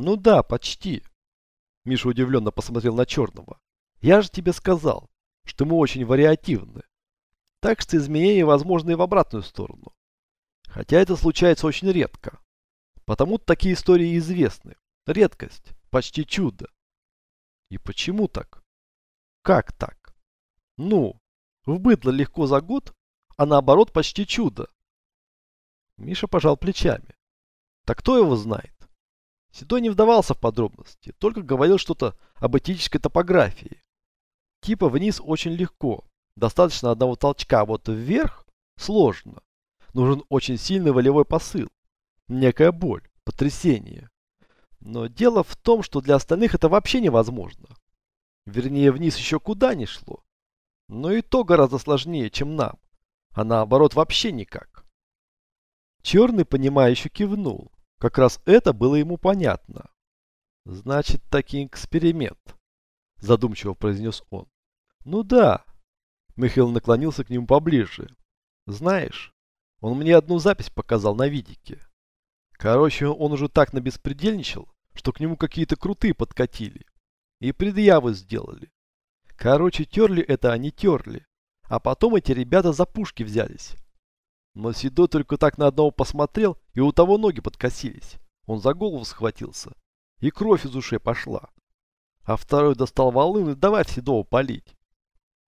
Ну да, почти. Миша удивленно посмотрел на Черного. Я же тебе сказал, что мы очень вариативны. Так что изменения возможны и в обратную сторону. Хотя это случается очень редко. Потому такие истории известны. Редкость, почти чудо. И почему так? Как так? Ну, в быдло легко за год, а наоборот почти чудо. Миша пожал плечами. Так кто его знает? Седой не вдавался в подробности, только говорил что-то об этической топографии. Типа вниз очень легко, достаточно одного толчка, а вот вверх сложно. Нужен очень сильный волевой посыл, некая боль, потрясение. Но дело в том, что для остальных это вообще невозможно. Вернее, вниз еще куда ни шло. Но и то гораздо сложнее, чем нам. А наоборот, вообще никак. Черный, понимающе кивнул. Как раз это было ему понятно. Значит, таки эксперимент, задумчиво произнес он. Ну да. Михаил наклонился к нему поближе. Знаешь, он мне одну запись показал на видике. Короче, он уже так набеспредельничал, что к нему какие-то крутые подкатили. И предъявы сделали. Короче, терли это они терли. А потом эти ребята за пушки взялись. Но Седой только так на одного посмотрел, и у того ноги подкосились. Он за голову схватился. И кровь из ушей пошла. А второй достал волын и давай Седова палить.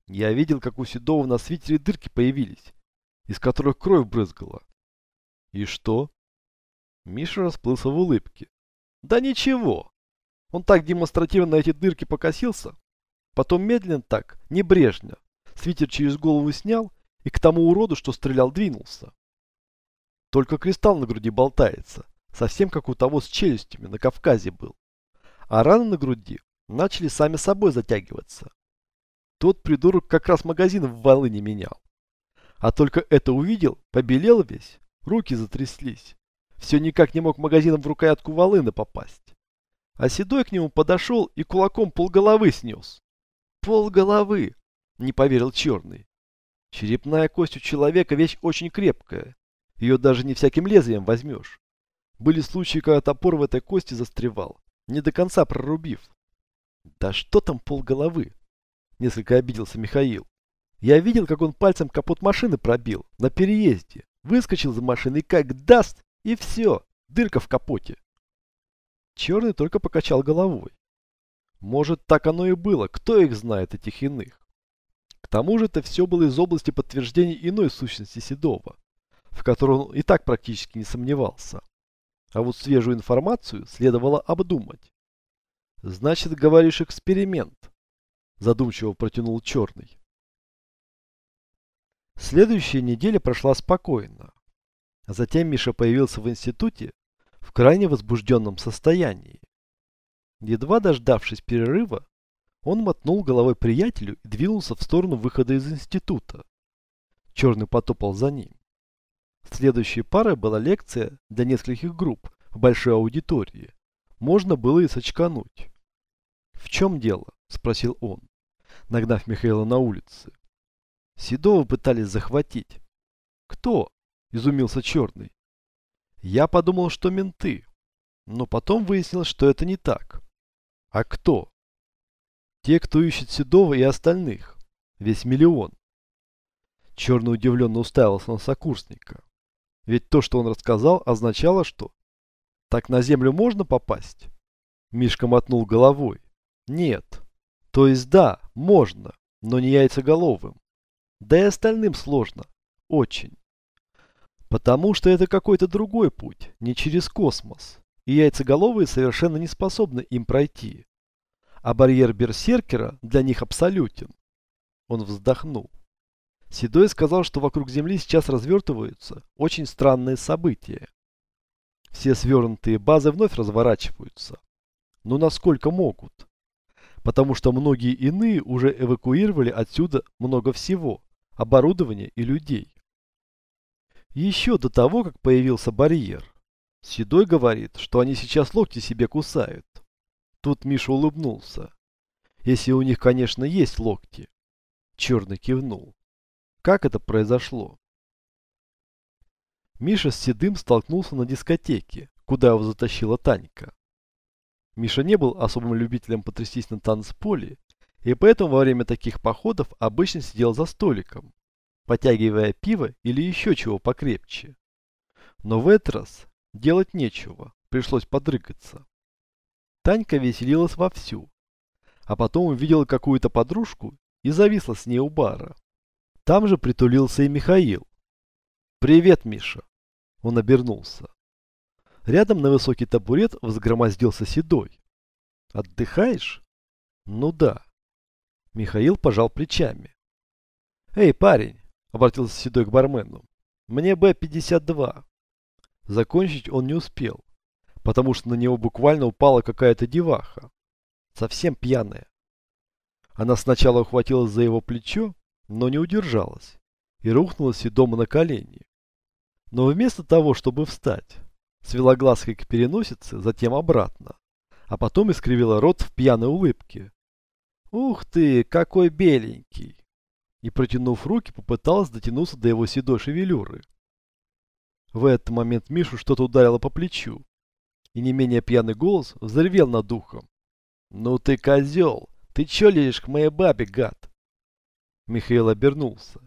Я видел, как у Седова на свитере дырки появились, из которых кровь брызгала. И что? Миша расплылся в улыбке. Да ничего. Он так демонстративно на эти дырки покосился, потом медленно так, небрежно, свитер через голову снял и к тому уроду, что стрелял, двинулся. Только кристалл на груди болтается, совсем как у того с челюстями на Кавказе был. А раны на груди начали сами собой затягиваться. Тот придурок как раз магазин в волыне менял. А только это увидел, побелел весь, руки затряслись. Все никак не мог магазином в рукоятку волыны попасть. А Седой к нему подошел и кулаком полголовы снес. Полголовы, не поверил Черный. Черепная кость у человека вещь очень крепкая. Ее даже не всяким лезвием возьмешь. Были случаи, когда топор в этой кости застревал, не до конца прорубив. Да что там полголовы? Несколько обиделся Михаил. Я видел, как он пальцем капот машины пробил, на переезде. Выскочил за машиной, как даст, и все, дырка в капоте. Черный только покачал головой. Может, так оно и было, кто их знает, этих иных тому же это все было из области подтверждения иной сущности Седова, в которой он и так практически не сомневался. А вот свежую информацию следовало обдумать. «Значит, говоришь, эксперимент», – задумчиво протянул Черный. Следующая неделя прошла спокойно. Затем Миша появился в институте в крайне возбужденном состоянии. Едва дождавшись перерыва, он мотнул головой приятелю и двинулся в сторону выхода из института. Черный потопал за ним. Следующей парой была лекция для нескольких групп в большой аудитории. Можно было и сочкануть. «В чем дело?» – спросил он, нагнав Михаила на улице. Седова пытались захватить. «Кто?» – изумился Черный. «Я подумал, что менты, но потом выяснилось, что это не так. А кто?» Те, кто ищет Седова и остальных. Весь миллион. Черный удивленно уставился на сокурсника. Ведь то, что он рассказал, означало, что... Так на землю можно попасть? Мишка мотнул головой. Нет. То есть да, можно, но не яйцеголовым. Да и остальным сложно. Очень. Потому что это какой-то другой путь, не через космос. И яйцеголовые совершенно не способны им пройти а барьер берсеркера для них абсолютен. Он вздохнул. Седой сказал, что вокруг Земли сейчас развертываются очень странные события. Все свернутые базы вновь разворачиваются. Но насколько могут? Потому что многие иные уже эвакуировали отсюда много всего, оборудования и людей. Еще до того, как появился барьер, Седой говорит, что они сейчас локти себе кусают. Тут Миша улыбнулся. Если у них, конечно, есть локти. Черный кивнул. Как это произошло? Миша с Седым столкнулся на дискотеке, куда его затащила Танька. Миша не был особым любителем потрястись на танцполе, и поэтому во время таких походов обычно сидел за столиком, потягивая пиво или еще чего покрепче. Но в этот раз делать нечего, пришлось подрыгаться. Танька веселилась вовсю, а потом увидела какую-то подружку и зависла с ней у бара. Там же притулился и Михаил. «Привет, Миша!» Он обернулся. Рядом на высокий табурет взгромоздился Седой. «Отдыхаешь?» «Ну да». Михаил пожал плечами. «Эй, парень!» — обратился Седой к бармену. «Мне Б-52». Закончить он не успел, потому что на него буквально упала какая-то деваха. Совсем пьяная. Она сначала ухватилась за его плечо, но не удержалась и рухнула Седому на колени. Но вместо того, чтобы встать, свела глазкой к переносице, затем обратно, а потом искривила рот в пьяной улыбке. «Ух ты, какой беленький!» И, протянув руки, попыталась дотянуться до его седой шевелюры. В этот момент Мишу что-то ударило по плечу, и не менее пьяный голос взревел над духом. «Ну ты козел! Ты чё лезешь к моей бабе, гад?» Михаил обернулся.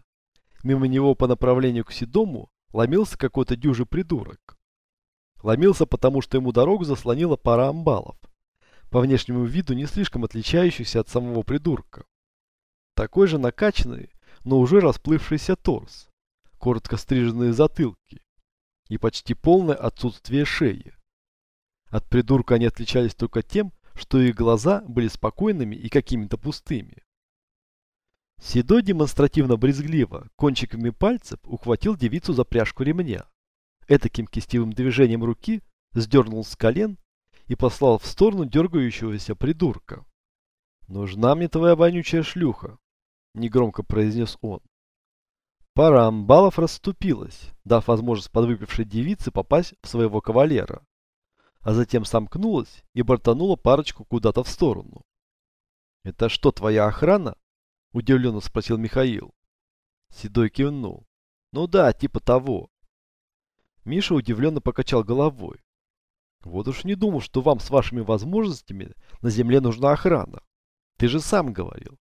Мимо него по направлению к Седому ломился какой-то дюжий придурок. Ломился, потому что ему дорогу заслонила пара амбалов, по внешнему виду не слишком отличающихся от самого придурка. Такой же накачанный, но уже расплывшийся торс, коротко стриженные затылки и почти полное отсутствие шеи. От придурка они отличались только тем, что их глаза были спокойными и какими-то пустыми. Седой демонстративно брезгливо, кончиками пальцев ухватил девицу за пряжку ремня. Этаким кистевым движением руки сдернул с колен и послал в сторону дергающегося придурка. «Нужна мне твоя вонючая шлюха», — негромко произнес он. Пара амбалов расступилась, дав возможность подвыпившей девице попасть в своего кавалера, а затем сомкнулась и бортанула парочку куда-то в сторону. «Это что, твоя охрана?» – удивленно спросил Михаил. Седой кивнул. «Ну да, типа того. Миша удивленно покачал головой. Вот уж не думал, что вам с вашими возможностями на земле нужна охрана. Ты же сам говорил.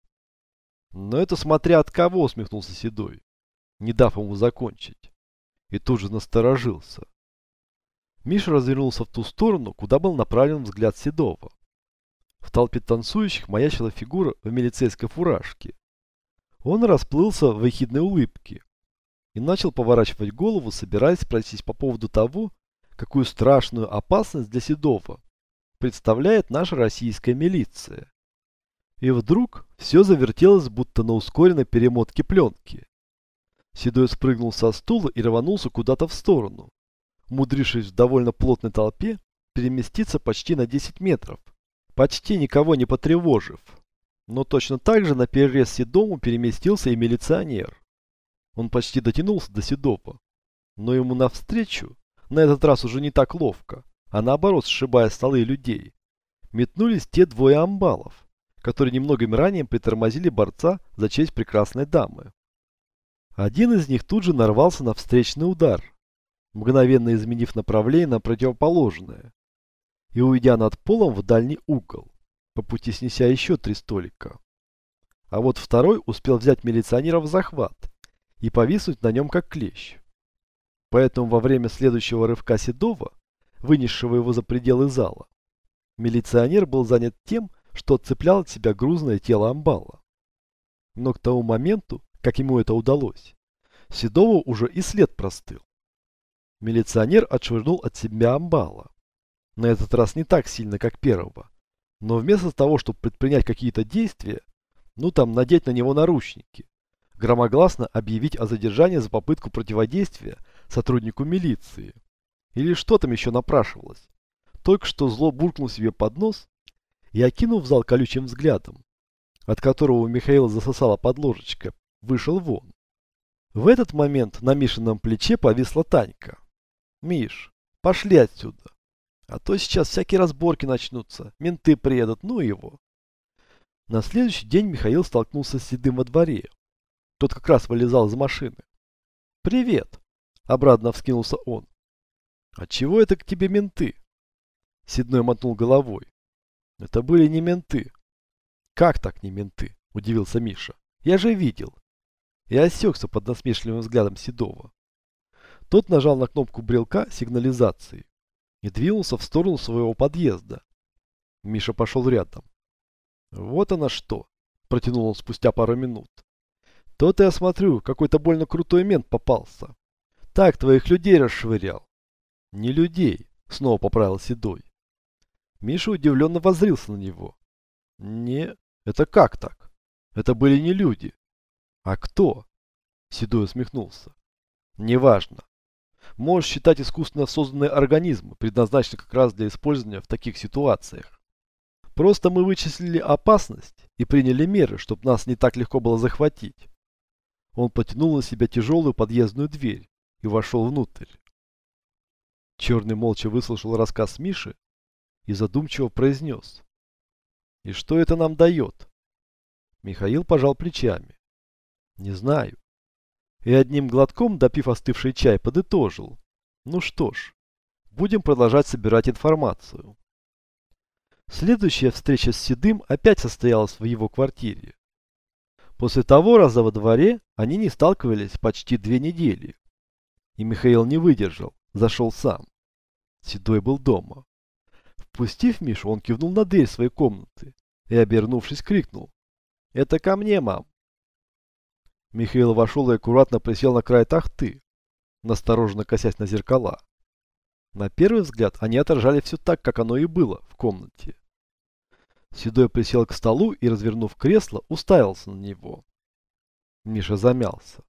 Но это смотря от кого, усмехнулся Седой, не дав ему закончить. И тут же насторожился. Миша развернулся в ту сторону, куда был направлен взгляд Седова. В толпе танцующих маячила фигура в милицейской фуражке. Он расплылся в ехидной улыбке, и начал поворачивать голову, собираясь спросить по поводу того, какую страшную опасность для Седова представляет наша российская милиция. И вдруг все завертелось, будто на ускоренной перемотке пленки. Седой спрыгнул со стула и рванулся куда-то в сторону, умудрившись в довольно плотной толпе переместиться почти на 10 метров, почти никого не потревожив. Но точно так же на перерез Седому переместился и милиционер. Он почти дотянулся до Седова. Но ему навстречу, на этот раз уже не так ловко, а наоборот сшибая столы людей, метнулись те двое амбалов, которые немногим ранее притормозили борца за честь прекрасной дамы. Один из них тут же нарвался на встречный удар, мгновенно изменив направление на противоположное, и уйдя над полом в дальний угол, по пути снеся еще три столика. А вот второй успел взять милиционера в захват и повиснуть на нем как клещ. Поэтому во время следующего рывка Седова, вынесшего его за пределы зала, милиционер был занят тем, что отцеплял от себя грузное тело амбала. Но к тому моменту, как ему это удалось, Седову уже и след простыл. Милиционер отшвырнул от себя амбала. На этот раз не так сильно, как первого. Но вместо того, чтобы предпринять какие-то действия, ну там надеть на него наручники, громогласно объявить о задержании за попытку противодействия сотруднику милиции. Или что там еще напрашивалось. Только что зло буркнул себе под нос и, окинув зал колючим взглядом, от которого у Михаила засосала подложечка, вышел вон. В этот момент на Мишином плече повисла Танька. «Миш, пошли отсюда, а то сейчас всякие разборки начнутся, менты приедут, ну его». На следующий день Михаил столкнулся с Седым во дворе, тот как раз вылезал из машины. «Привет!» – обратно вскинулся он. «А чего это к тебе менты?» Седной мотнул головой. Это были не менты. Как так не менты? Удивился Миша. Я же видел. И осекся под насмешливым взглядом Седова. Тот нажал на кнопку брелка сигнализации и двинулся в сторону своего подъезда. Миша пошел рядом. Вот она что, протянул он спустя пару минут. То-то я смотрю, какой-то больно крутой мент попался. Так твоих людей расшвырял. Не людей, снова поправил Седой. Миша удивленно воззрился на него. Не, это как так? Это были не люди. А кто? Седой усмехнулся. Неважно. Можешь считать искусственно созданные организмы, предназначенные как раз для использования в таких ситуациях. Просто мы вычислили опасность и приняли меры, чтобы нас не так легко было захватить. Он потянул на себя тяжелую подъездную дверь и вошел внутрь. Черный молча выслушал рассказ Миши и задумчиво произнес. «И что это нам дает?» Михаил пожал плечами. «Не знаю». И одним глотком, допив остывший чай, подытожил. «Ну что ж, будем продолжать собирать информацию». Следующая встреча с Седым опять состоялась в его квартире. После того раза во дворе они не сталкивались почти две недели. И Михаил не выдержал, зашел сам. Седой был дома. Впустив Мишу, он кивнул на дверь своей комнаты и, обернувшись, крикнул. «Это ко мне, мам!» Михаил вошел и аккуратно присел на край тахты, настороженно косясь на зеркала. На первый взгляд они отражали все так, как оно и было в комнате. Седой присел к столу и, развернув кресло, уставился на него. Миша замялся.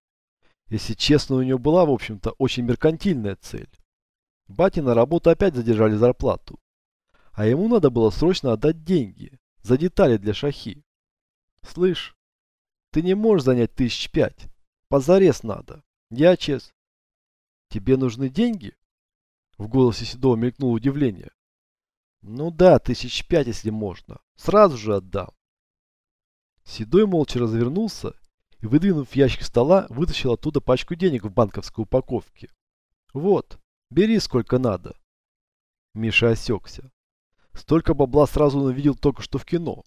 Если честно, у него была, в общем-то, очень меркантильная цель. Бате на работу опять задержали зарплату. А ему надо было срочно отдать деньги за детали для шахи. Слышь, ты не можешь занять тысяч пять. Позарез надо. Я чест. Тебе нужны деньги? В голосе Седова мелькнуло удивление. Ну да, тысяч пять, если можно. Сразу же отдам. Седой молча развернулся и, выдвинув ящик стола, вытащил оттуда пачку денег в банковской упаковке. Вот, бери сколько надо. Миша осекся. Столько бабла сразу он увидел только что в кино.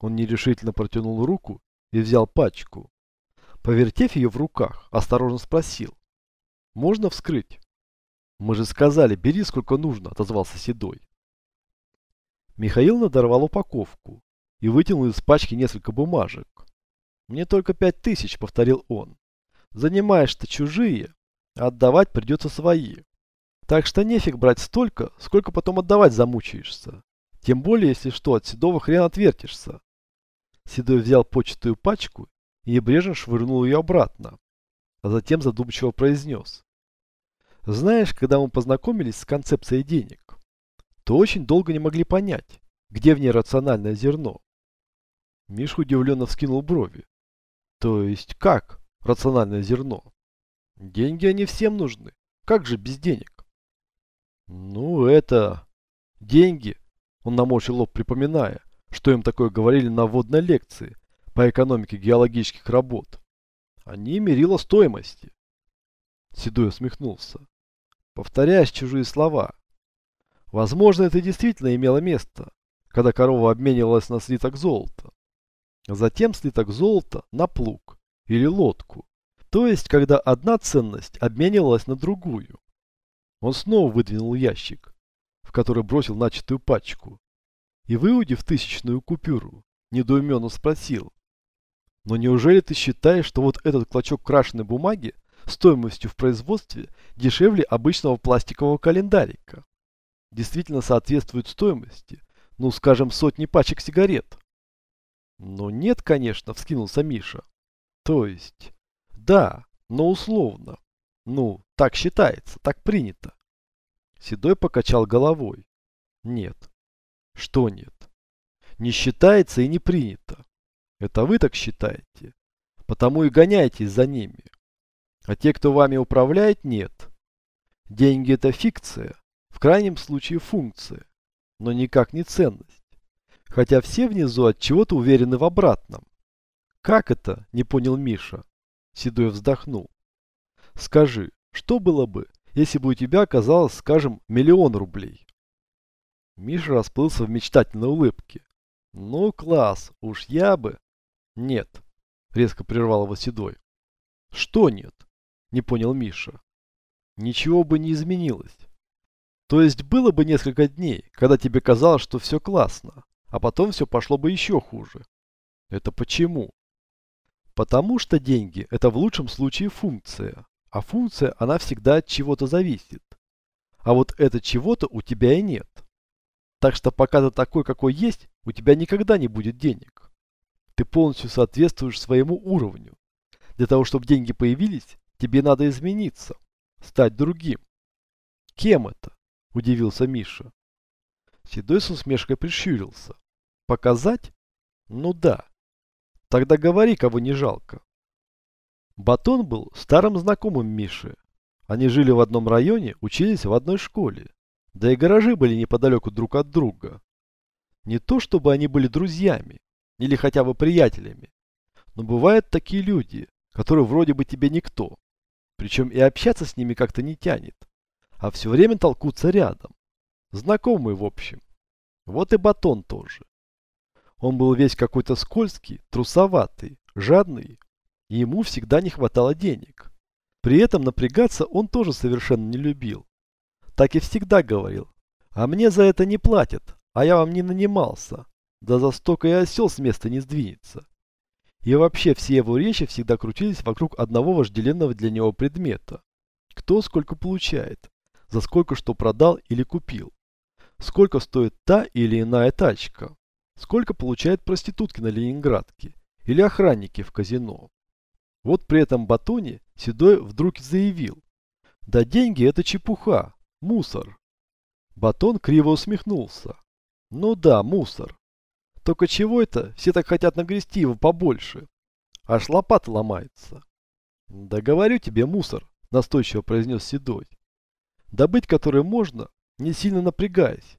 Он нерешительно протянул руку и взял пачку. Повертев ее в руках, осторожно спросил. «Можно вскрыть?» «Мы же сказали, бери сколько нужно», — отозвался Седой. Михаил надорвал упаковку и вытянул из пачки несколько бумажек. «Мне только пять тысяч», — повторил он. «Занимаешь-то чужие, а отдавать придется свои. Так что нефиг брать столько, сколько потом отдавать замучаешься. Тем более, если что, от Седова хрен отвертишься». Седой взял почтую пачку и небрежно швырнул ее обратно, а затем задумчиво произнес. «Знаешь, когда мы познакомились с концепцией денег, то очень долго не могли понять, где в ней рациональное зерно. Миша удивленно вскинул брови. То есть как рациональное зерно? Деньги они всем нужны. Как же без денег? Ну это... Деньги. Он наморщил лоб, припоминая, что им такое говорили на вводной лекции по экономике геологических работ. Они мерило стоимости. Седой усмехнулся. Повторяешь чужие слова, Возможно, это действительно имело место, когда корова обменивалась на слиток золота. Затем слиток золота на плуг или лодку. То есть, когда одна ценность обменивалась на другую. Он снова выдвинул ящик, в который бросил начатую пачку. И, выудив тысячную купюру, недоуменно спросил. Но неужели ты считаешь, что вот этот клочок крашеной бумаги стоимостью в производстве дешевле обычного пластикового календарика? действительно соответствует стоимости, ну, скажем, сотни пачек сигарет. Ну, нет, конечно, вскинулся Миша. То есть, да, но условно. Ну, так считается, так принято. Седой покачал головой. Нет. Что нет? Не считается и не принято. Это вы так считаете. Потому и гоняетесь за ними. А те, кто вами управляет, нет. Деньги это фикция, в крайнем случае функция, но никак не ценность. Хотя все внизу от чего-то уверены в обратном. Как это? Не понял Миша. Седой вздохнул. Скажи, что было бы, если бы у тебя оказалось, скажем, миллион рублей? Миша расплылся в мечтательной улыбке. Ну, класс, уж я бы... Нет, резко прервал его Седой. Что нет? Не понял Миша. Ничего бы не изменилось. То есть было бы несколько дней, когда тебе казалось, что все классно, а потом все пошло бы еще хуже. Это почему? Потому что деньги – это в лучшем случае функция, а функция, она всегда от чего-то зависит. А вот это чего-то у тебя и нет. Так что пока ты такой, какой есть, у тебя никогда не будет денег. Ты полностью соответствуешь своему уровню. Для того, чтобы деньги появились, тебе надо измениться, стать другим. Кем это? Удивился Миша. Седой с усмешкой прищурился. Показать? Ну да. Тогда говори, кого не жалко. Батон был старым знакомым Миши. Они жили в одном районе, учились в одной школе. Да и гаражи были неподалеку друг от друга. Не то, чтобы они были друзьями, или хотя бы приятелями. Но бывают такие люди, которые вроде бы тебе никто. Причем и общаться с ними как-то не тянет. А все время толкутся рядом. Знакомые, в общем. Вот и Батон тоже. Он был весь какой-то скользкий, трусоватый, жадный. И ему всегда не хватало денег. При этом напрягаться он тоже совершенно не любил так и всегда говорил. А мне за это не платят, а я вам не нанимался. Да за столько и осел с места не сдвинется. И вообще все его речи всегда крутились вокруг одного вожделенного для него предмета. Кто сколько получает, за сколько что продал или купил. Сколько стоит та или иная тачка. Сколько получают проститутки на Ленинградке или охранники в казино. Вот при этом Батоне Седой вдруг заявил. Да деньги это чепуха, Мусор. Батон криво усмехнулся. Ну да, мусор. Только чего это все так хотят нагрести его побольше? Аж лопата ломается. Да говорю тебе, мусор, настойчиво произнес Седой. Добыть который можно, не сильно напрягаясь.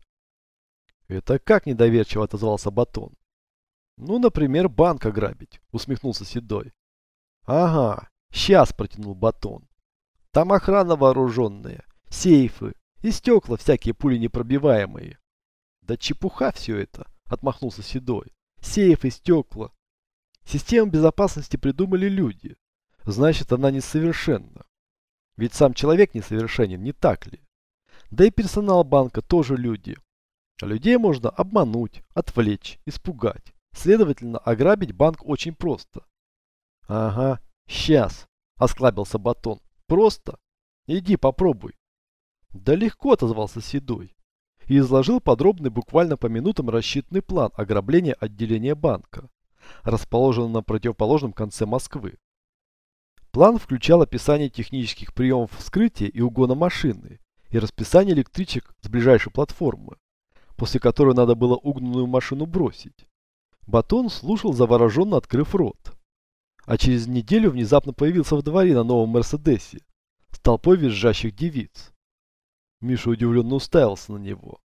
Это как недоверчиво отозвался Батон. Ну, например, банк ограбить, усмехнулся Седой. Ага, сейчас протянул Батон. Там охрана вооруженная, сейфы и стекла всякие пули непробиваемые. Да чепуха все это, отмахнулся Седой. Сейфы, стекла. Систему безопасности придумали люди. Значит, она несовершенна. Ведь сам человек несовершенен, не так ли? Да и персонал банка тоже люди. А людей можно обмануть, отвлечь, испугать. Следовательно, ограбить банк очень просто. Ага, сейчас, осклабился Батон. Просто? Иди попробуй. Да легко отозвался Седой и изложил подробный буквально по минутам рассчитанный план ограбления отделения банка, расположенного на противоположном конце Москвы. План включал описание технических приемов вскрытия и угона машины и расписание электричек с ближайшей платформы, после которой надо было угнанную машину бросить. Батон слушал завороженно открыв рот. А через неделю внезапно появился в дворе на новом Мерседесе с толпой визжащих девиц. Миша удивленно уставился на него.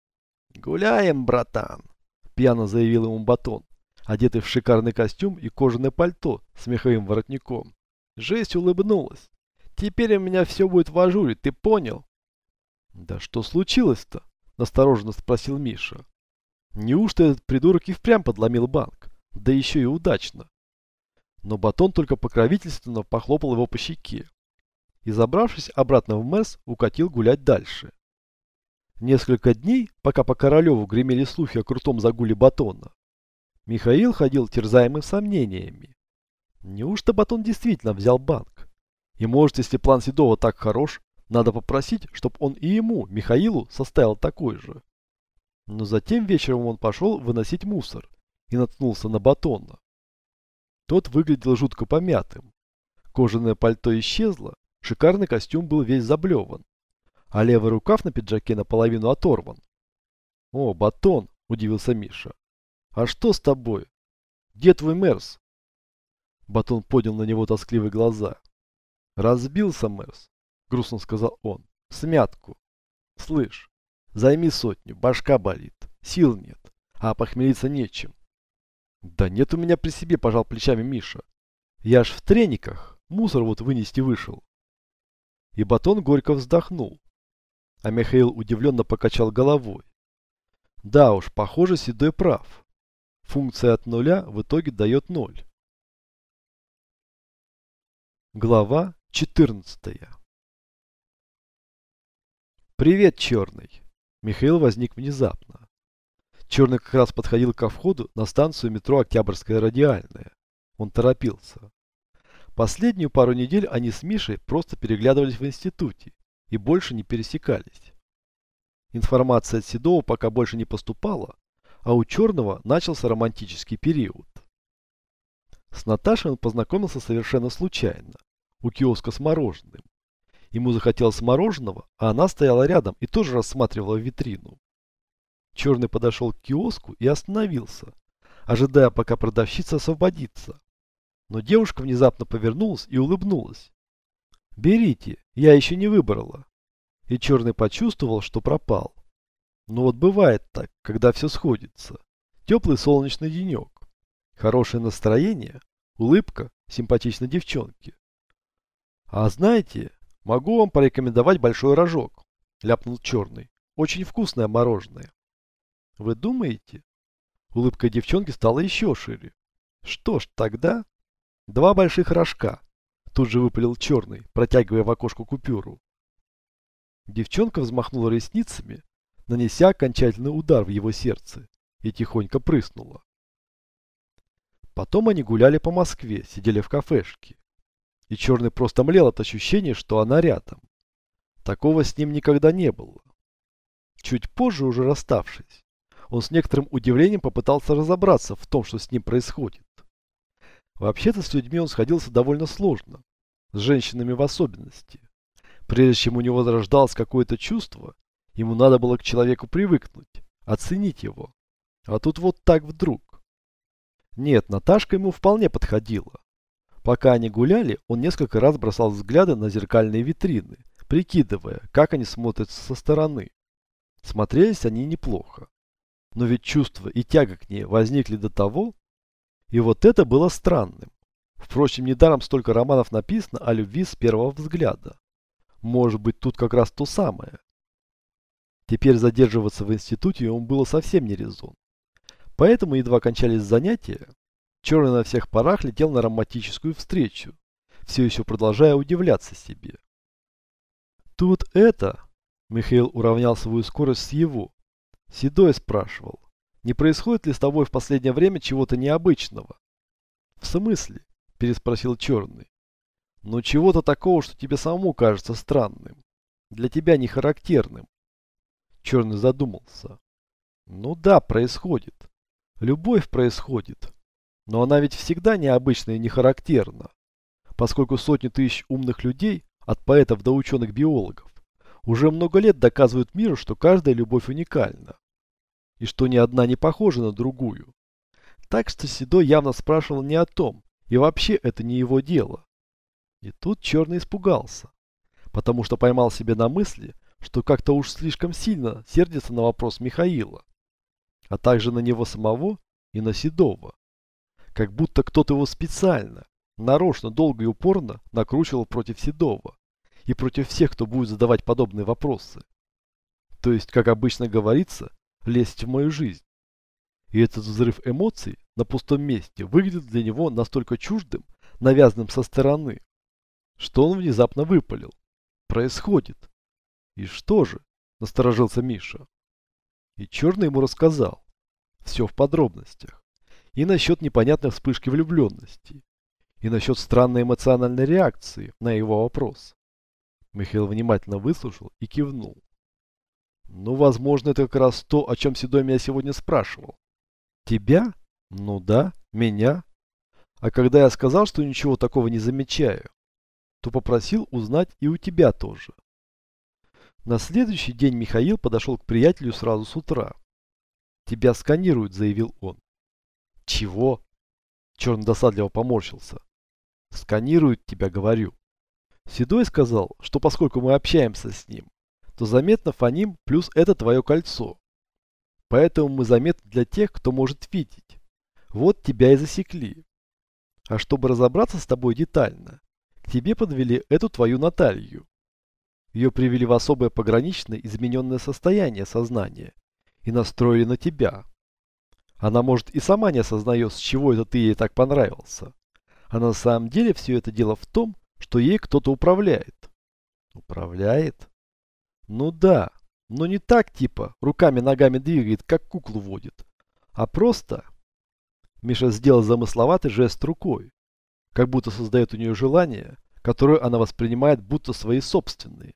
«Гуляем, братан!» – пьяно заявил ему Батон, одетый в шикарный костюм и кожаное пальто с меховым воротником. Жесть улыбнулась. «Теперь у меня все будет в ажуре, ты понял?» «Да что случилось-то?» – настороженно спросил Миша. «Неужто этот придурок и впрямь подломил банк? Да еще и удачно!» Но Батон только покровительственно похлопал его по щеке и, забравшись обратно в МЭС, укатил гулять дальше. Несколько дней, пока по Королеву гремели слухи о крутом загуле Батона, Михаил ходил терзаемый сомнениями. Неужто Батон действительно взял банк? И может, если план Седова так хорош, надо попросить, чтобы он и ему, Михаилу, составил такой же. Но затем вечером он пошел выносить мусор и наткнулся на Батона. Тот выглядел жутко помятым. Кожаное пальто исчезло, шикарный костюм был весь заблеван а левый рукав на пиджаке наполовину оторван. «О, батон!» – удивился Миша. «А что с тобой? Где твой Мерс?» Батон поднял на него тоскливые глаза. «Разбился, Мерс», – грустно сказал он. «Смятку. Слышь, займи сотню, башка болит, сил нет, а похмелиться нечем». «Да нет у меня при себе», – пожал плечами Миша. «Я ж в трениках, мусор вот вынести вышел». И Батон горько вздохнул. А Михаил удивленно покачал головой. Да уж, похоже, Седой прав. Функция от нуля в итоге дает ноль. Глава 14 «Привет, Черный!» Михаил возник внезапно. Черный как раз подходил ко входу на станцию метро Октябрьская радиальная. Он торопился. Последнюю пару недель они с Мишей просто переглядывались в институте и больше не пересекались. Информация от Седова пока больше не поступала, а у Черного начался романтический период. С Наташей он познакомился совершенно случайно, у киоска с мороженым. Ему захотелось мороженого, а она стояла рядом и тоже рассматривала витрину. Черный подошел к киоску и остановился, ожидая, пока продавщица освободится. Но девушка внезапно повернулась и улыбнулась. «Берите, я еще не выбрала». И Черный почувствовал, что пропал. Но вот бывает так, когда все сходится. Теплый солнечный денек, хорошее настроение, улыбка симпатичной девчонки. А знаете, могу вам порекомендовать большой рожок, ляпнул черный. Очень вкусное мороженое. Вы думаете? Улыбка девчонки стала еще шире. Что ж, тогда... Два больших рожка. Тут же выпалил черный, протягивая в окошко купюру. Девчонка взмахнула ресницами, нанеся окончательный удар в его сердце, и тихонько прыснула. Потом они гуляли по Москве, сидели в кафешке. И Черный просто млел от ощущения, что она рядом. Такого с ним никогда не было. Чуть позже, уже расставшись, он с некоторым удивлением попытался разобраться в том, что с ним происходит. Вообще-то с людьми он сходился довольно сложно, с женщинами в особенности. Прежде чем у него зарождалось какое-то чувство, ему надо было к человеку привыкнуть, оценить его. А тут вот так вдруг. Нет, Наташка ему вполне подходила. Пока они гуляли, он несколько раз бросал взгляды на зеркальные витрины, прикидывая, как они смотрятся со стороны. Смотрелись они неплохо. Но ведь чувства и тяга к ней возникли до того, и вот это было странным. Впрочем, недаром столько романов написано о любви с первого взгляда. Может быть, тут как раз то самое. Теперь задерживаться в институте ему было совсем не резон. Поэтому, едва кончались занятия, Черный на всех парах летел на романтическую встречу, все еще продолжая удивляться себе. Тут это... Михаил уравнял свою скорость с его. Седой спрашивал, не происходит ли с тобой в последнее время чего-то необычного? В смысле? Переспросил Черный. Ну чего-то такого, что тебе самому кажется странным. Для тебя не характерным. Черный задумался. Ну да, происходит. Любовь происходит. Но она ведь всегда необычна и не характерна. Поскольку сотни тысяч умных людей, от поэтов до ученых-биологов, уже много лет доказывают миру, что каждая любовь уникальна. И что ни одна не похожа на другую. Так что Седой явно спрашивал не о том, и вообще это не его дело. И тут Черный испугался, потому что поймал себя на мысли, что как-то уж слишком сильно сердится на вопрос Михаила, а также на него самого и на Седова. Как будто кто-то его специально, нарочно, долго и упорно накручивал против Седова и против всех, кто будет задавать подобные вопросы. То есть, как обычно говорится, лезть в мою жизнь. И этот взрыв эмоций на пустом месте выглядит для него настолько чуждым, навязанным со стороны, что он внезапно выпалил. Происходит. И что же? Насторожился Миша. И Черный ему рассказал. Все в подробностях. И насчет непонятной вспышки влюбленности. И насчет странной эмоциональной реакции на его вопрос. Михаил внимательно выслушал и кивнул. Ну, возможно, это как раз то, о чем Седой меня сегодня спрашивал. Тебя? Ну да, меня. А когда я сказал, что ничего такого не замечаю, то попросил узнать и у тебя тоже. На следующий день Михаил подошел к приятелю сразу с утра. «Тебя сканируют», — заявил он. «Чего?» Черный досадливо поморщился. «Сканируют тебя, говорю». Седой сказал, что поскольку мы общаемся с ним, то заметно фоним плюс это твое кольцо. Поэтому мы заметны для тех, кто может видеть. Вот тебя и засекли. А чтобы разобраться с тобой детально, к тебе подвели эту твою Наталью. Ее привели в особое пограничное измененное состояние сознания и настроили на тебя. Она, может, и сама не осознает, с чего это ты ей так понравился. А на самом деле все это дело в том, что ей кто-то управляет. Управляет? Ну да, но не так типа, руками-ногами двигает, как куклу водит, а просто... Миша сделал замысловатый жест рукой, как будто создает у нее желание, которое она воспринимает будто свои собственные.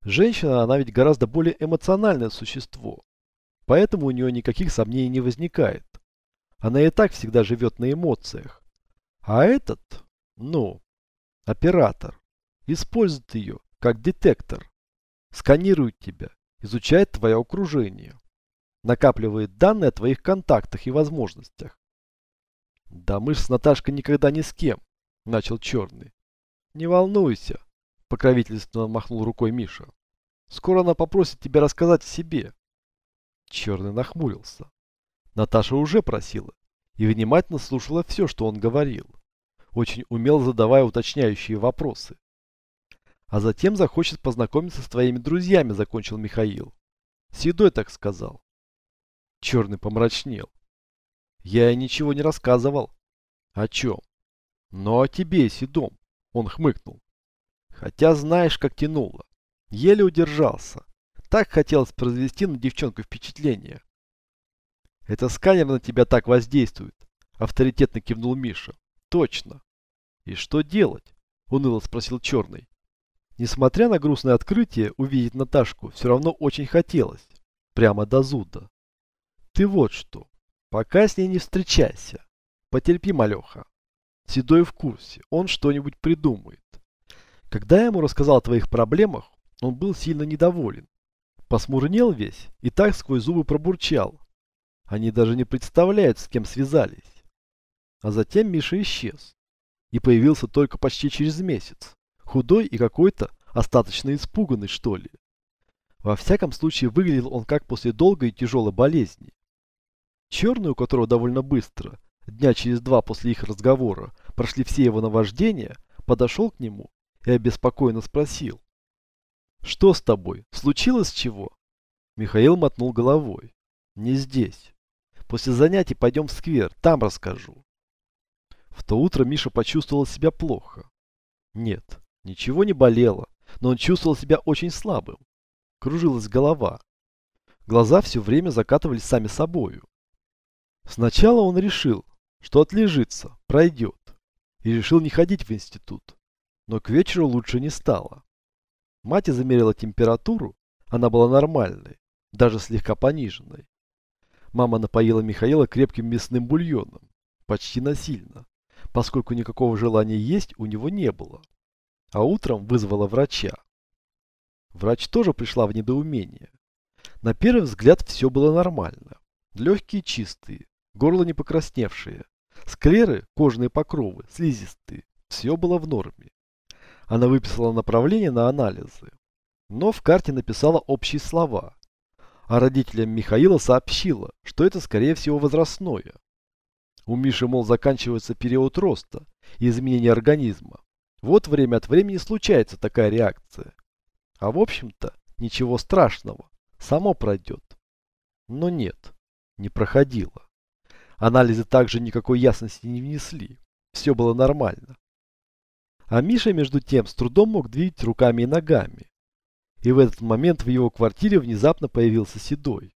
Женщина, она ведь гораздо более эмоциональное существо, поэтому у нее никаких сомнений не возникает. Она и так всегда живет на эмоциях. А этот, ну, оператор, использует ее как детектор, сканирует тебя, изучает твое окружение, накапливает данные о твоих контактах и возможностях. Да мы ж с Наташкой никогда ни с кем, начал Черный. Не волнуйся, покровительственно махнул рукой Миша. Скоро она попросит тебя рассказать о себе. Черный нахмурился. Наташа уже просила и внимательно слушала все, что он говорил, очень умело задавая уточняющие вопросы. А затем захочет познакомиться с твоими друзьями, закончил Михаил. С едой так сказал. Черный помрачнел. Я ей ничего не рассказывал. О чем? Но о тебе, Седом. Он хмыкнул. Хотя знаешь, как тянуло. Еле удержался. Так хотелось произвести на девчонку впечатление. Это сканер на тебя так воздействует. Авторитетно кивнул Миша. Точно. И что делать? Уныло спросил Черный. Несмотря на грустное открытие, увидеть Наташку все равно очень хотелось. Прямо до зуда. Ты вот что. Пока с ней не встречайся. Потерпи, малеха. Седой в курсе. Он что-нибудь придумает. Когда я ему рассказал о твоих проблемах, он был сильно недоволен. Посмурнел весь и так сквозь зубы пробурчал. Они даже не представляют, с кем связались. А затем Миша исчез. И появился только почти через месяц. Худой и какой-то остаточно испуганный, что ли. Во всяком случае, выглядел он как после долгой и тяжелой болезни. Черный, у которого довольно быстро, дня через два после их разговора, прошли все его наваждения, подошел к нему и обеспокоенно спросил. «Что с тобой? Случилось чего?» Михаил мотнул головой. «Не здесь. После занятий пойдем в сквер, там расскажу». В то утро Миша почувствовал себя плохо. Нет, Ничего не болело, но он чувствовал себя очень слабым. Кружилась голова. Глаза все время закатывались сами собою. Сначала он решил, что отлежится, пройдет, и решил не ходить в институт. Но к вечеру лучше не стало. Мать замерила температуру, она была нормальной, даже слегка пониженной. Мама напоила Михаила крепким мясным бульоном, почти насильно, поскольку никакого желания есть у него не было а утром вызвала врача. Врач тоже пришла в недоумение. На первый взгляд все было нормально. Легкие чистые, горло не покрасневшее, склеры, кожные покровы, слизистые. Все было в норме. Она выписала направление на анализы, но в карте написала общие слова. А родителям Михаила сообщила, что это скорее всего возрастное. У Миши, мол, заканчивается период роста и изменения организма. Вот время от времени случается такая реакция. А в общем-то, ничего страшного. Само пройдет. Но нет, не проходило. Анализы также никакой ясности не внесли. Все было нормально. А Миша, между тем, с трудом мог двигать руками и ногами. И в этот момент в его квартире внезапно появился Седой.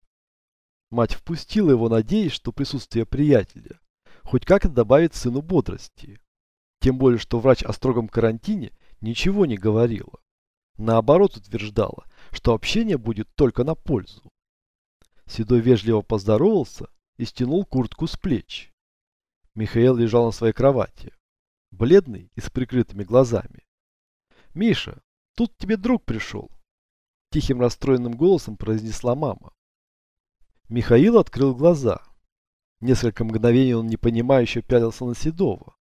Мать впустила его, надеясь, что присутствие приятеля хоть как-то добавит сыну бодрости. Тем более, что врач о строгом карантине ничего не говорила. Наоборот утверждала, что общение будет только на пользу. Седой вежливо поздоровался и стянул куртку с плеч. Михаил лежал на своей кровати, бледный и с прикрытыми глазами. «Миша, тут тебе друг пришел!» Тихим расстроенным голосом произнесла мама. Михаил открыл глаза. Несколько мгновений он непонимающе пялился на Седова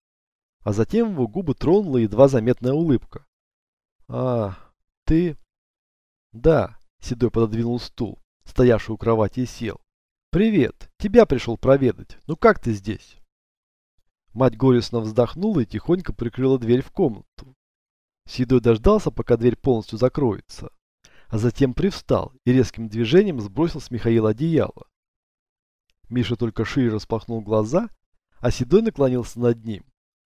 а затем его губы тронула едва заметная улыбка. «А, ты...» «Да», — Седой пододвинул стул, стоявший у кровати, и сел. «Привет, тебя пришел проведать. Ну как ты здесь?» Мать горестно вздохнула и тихонько прикрыла дверь в комнату. Седой дождался, пока дверь полностью закроется, а затем привстал и резким движением сбросил с Михаила одеяло. Миша только шире распахнул глаза, а Седой наклонился над ним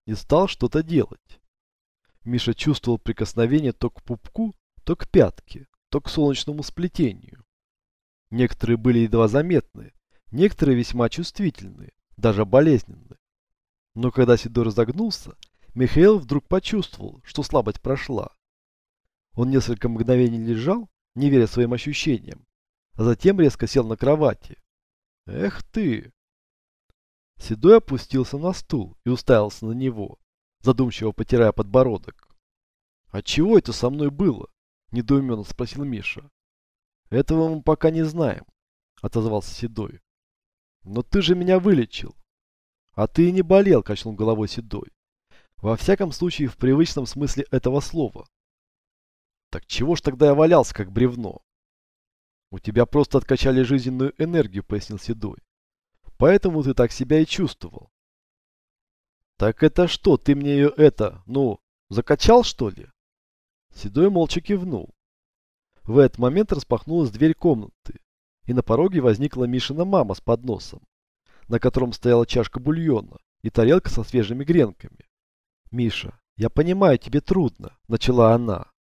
и стал что-то делать. Миша чувствовал прикосновение то к пупку, то к пятке, то к солнечному сплетению. Некоторые были едва заметны, некоторые весьма чувствительные, даже болезненные. Но когда Седой разогнулся, Михаил вдруг почувствовал, что слабость прошла. Он несколько мгновений лежал, не веря своим ощущениям, а затем резко сел на кровати. «Эх ты!» Седой опустился на стул и уставился на него, задумчиво потирая подбородок. «А чего это со мной было?» – недоуменно спросил Миша. «Этого мы пока не знаем», – отозвался Седой. «Но ты же меня вылечил». «А ты и не болел», – качнул головой Седой. «Во всяком случае, в привычном смысле этого слова». «Так чего ж тогда я валялся, как бревно?» «У тебя просто откачали жизненную энергию», – пояснил Седой. «Поэтому ты так себя и чувствовал». «Так это что, ты мне ее это, ну, закачал, что ли?» Седой молча кивнул. В этот момент распахнулась дверь комнаты, и на пороге возникла Мишина мама с подносом, на котором стояла чашка бульона и тарелка со свежими гренками. «Миша, я понимаю, тебе трудно», – начала она.